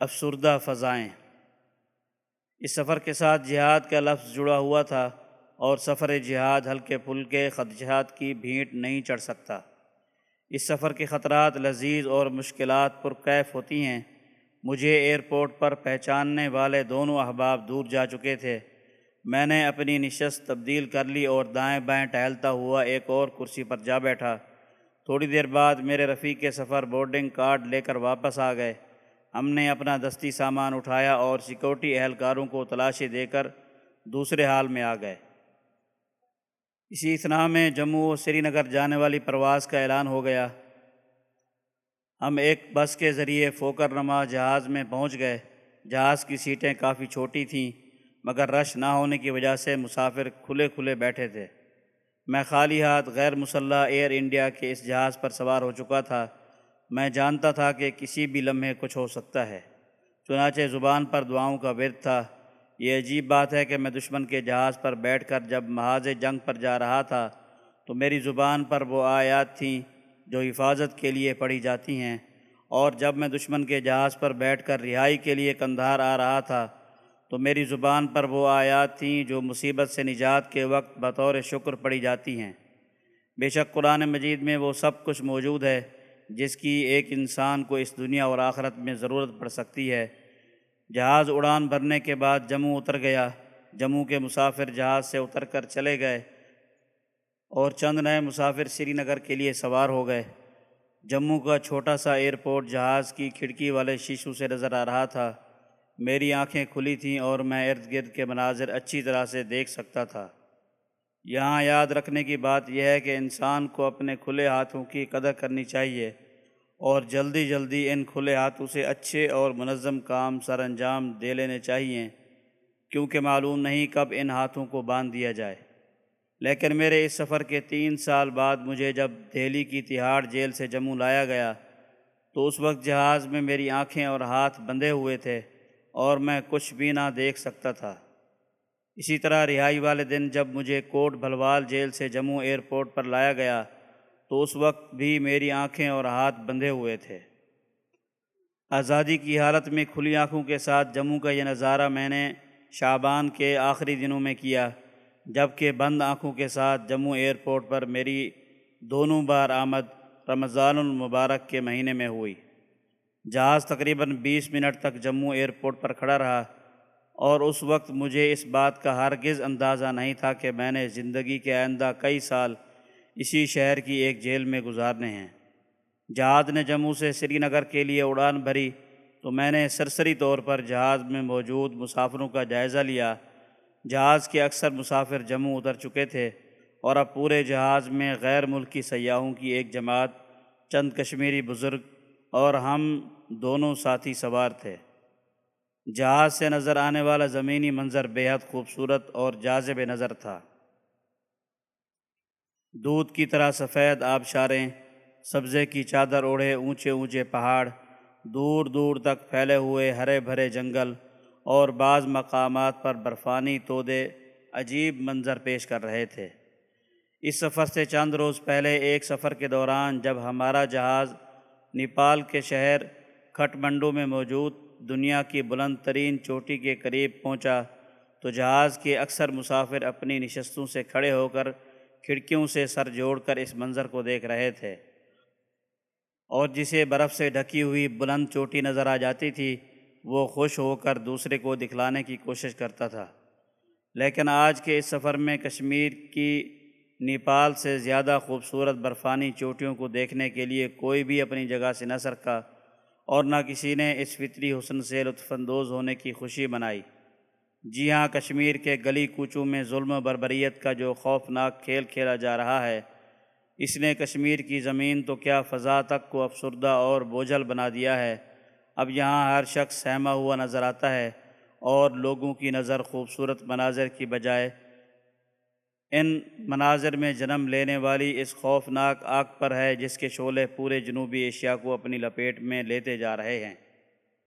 افسردہ فضائیں۔ اس سفر کے ساتھ جہاد کا لفظ جڑا ہوا تھا اور سفر جہاد ہلکے پھلکے خدشات کی بھینٹ نہیں چڑھ سکتا۔ اس سفر کے خطرات لذیذ اور مشکلات پرکیف ہوتی ہیں۔ مجھے ایئرپورٹ پر پہچاننے والے دونوں احباب دور جا چکے تھے۔ میں نے اپنی نشست تبدیل کر لی اور دائیں بائیں ٹہلتا ہوا ایک اور کرسی پر جا بیٹھا۔ تھوڑی دیر بعد میرے رفیق کے سفر بورڈنگ کارڈ لے کر واپس آ گئے۔ ہم نے اپنا دستی سامان اٹھایا اور سیکورٹی اہلکاروں کو تلاشی دے کر دوسرے حال میں آ گئے۔ اسی اثناء میں جموں و سری نگر جانے والی پرواز کا اعلان ہو گیا۔ ہم ایک بس کے ذریعے فوکر نما جہاز میں پہنچ گئے۔ جہاز کی سیٹیں کافی چھوٹی تھیں، مگر رش نہ ہونے کی وجہ سے مسافر کھلے کھلے بیٹھے تھے۔ میں خالی ہاتھ غیر مسلح ایئر انڈیا کے اس جہاز پر سوار ہو چکا تھا۔ میں جانتا تھا کہ کسی بھی لمحے کچھ ہو سکتا ہے۔ چنانچہ زبان پر دعاؤں کا ورد تھا۔ یہ عجیب بات ہے کہ میں دشمن کے جہاز پر بیٹھ کر جب محاذ جنگ پر جا رہا تھا تو میری زبان پر وہ آیات تھیں جو حفاظت کے لیے پڑھی جاتی ہیں۔ اور جب میں دشمن کے جہاز پر بیٹھ کر رہائی کے لیے کندھار آ رہا تھا تو میری زبان پر وہ آیات تھیں جو مصیبت سے نجات کے وقت بطور شکر پڑھی جاتی ہیں۔ بے شک قرآن مجید میں وہ سب کچھ موجود ہے۔ جس کی ایک انسان کو اس دنیا اور آخرت میں ضرورت پڑ سکتی ہے۔ جہاز اڑان بھرنے کے بعد جموں اتر گیا۔ جموں کے مسافر جہاز سے اتر کر چلے گئے اور چند نئے مسافر سری نگر کے لیے سوار ہو گئے۔ جموں کا چھوٹا سا ایئرپورٹ جہاز کی کھڑکی والے شیشو سے نظر آ رہا تھا۔ میری آنکھیں کھلی تھیں اور میں ارد گرد کے مناظر اچھی طرح سے دیکھ سکتا تھا۔ یہاں یاد رکھنے کی بات یہ ہے کہ انسان کو اپنے کھلے ہاتھوں کی قدر کرنی چاہیے اور جلدی جلدی ان کھلے ہاتھوں سے اچھے اور منظم کام سر انجام دے لینے چاہیے، کیونکہ معلوم نہیں کب ان ہاتھوں کو باندھ دیا جائے۔ لیکن میرے اس سفر کے تین سال بعد مجھے جب دہلی کی تہاڑ جیل سے جموں لایا گیا، تو اس وقت جہاز میں میری آنکھیں اور ہاتھ بندھے ہوئے تھے اور میں کچھ بھی نہ دیکھ سکتا تھا۔ اسی طرح رہائی والے دن جب مجھے کوٹ بھلوال جیل سے جموں ایئرپورٹ پر لایا گیا، تو اس وقت بھی میری آنکھیں اور ہاتھ بندھے ہوئے تھے۔ آزادی کی حالت میں کھلی آنکھوں کے ساتھ جموں کا یہ نظارہ میں نے شعبان کے آخری دنوں میں کیا جبکہ بند آنکھوں کے ساتھ جموں ایئرپورٹ پر میری دونوں بار آمد رمضان المبارک کے مہینے میں ہوئی۔ جہاز تقریباً بیس منٹ تک جموں ایئرپورٹ پر کھڑا رہا۔ اور اس وقت مجھے اس بات کا ہرگز اندازہ نہیں تھا کہ میں نے زندگی کے آئندہ کئی سال اسی شہر کی ایک جیل میں گزارنے ہیں۔ جہاز نے جموں سے سری نگر کے لیے اڑان بھری تو میں نے سرسری طور پر جہاز میں موجود مسافروں کا جائزہ لیا۔ جہاز کے اکثر مسافر جموں اتر چکے تھے اور اب پورے جہاز میں غیر ملکی سیاحوں کی ایک جماعت، چند کشمیری بزرگ اور ہم دونوں ساتھی سوار تھے۔ جہاز سے نظر آنے والا زمینی منظر حد خوبصورت اور جازب نظر تھا۔ دودھ کی طرح سفید آبشاریں، سبزے کی چادر اوڑھے اونچے اونچے پہاڑ، دور دور تک پھیلے ہوئے ہرے بھرے جنگل اور بعض مقامات پر برفانی تودے عجیب منظر پیش کر رہے تھے۔ اس سفر سے چند روز پہلے ایک سفر کے دوران جب ہمارا جہاز نیپال کے شہر کھٹ منڈو میں موجود دنیا کی بلند ترین چوٹی کے قریب پہنچا تو جہاز کے اکثر مسافر اپنی نشستوں سے کھڑے ہو کر کھڑکیوں سے سر جوڑ کر اس منظر کو دیکھ رہے تھے۔ اور جسے برف سے ڈھکی ہوئی بلند چوٹی نظر آ جاتی تھی، وہ خوش ہو کر دوسرے کو دکھلانے کی کوشش کرتا تھا۔ لیکن آج کے اس سفر میں کشمیر کی نیپال سے زیادہ خوبصورت برفانی چوٹیوں کو دیکھنے کے لیے کوئی بھی اپنی جگہ سے نہ سرکا۔ اور نہ کسی نے اس فطری حسن سے لطف اندوز ہونے کی خوشی منائی۔ جی ہاں کشمیر کے گلی کوچوں میں ظلم و بربریت کا جو خوفناک کھیل کھیلا جا رہا ہے، اس نے کشمیر کی زمین تو کیا فضا تک کو افسردہ اور بوجھل بنا دیا ہے۔ اب یہاں ہر شخص سہما ہوا نظر آتا ہے اور لوگوں کی نظر خوبصورت مناظر کی بجائے ان مناظر میں جنم لینے والی اس خوفناک آگ پر ہے جس کے شعلے پورے جنوبی ایشیا کو اپنی لپیٹ میں لیتے جا رہے ہیں۔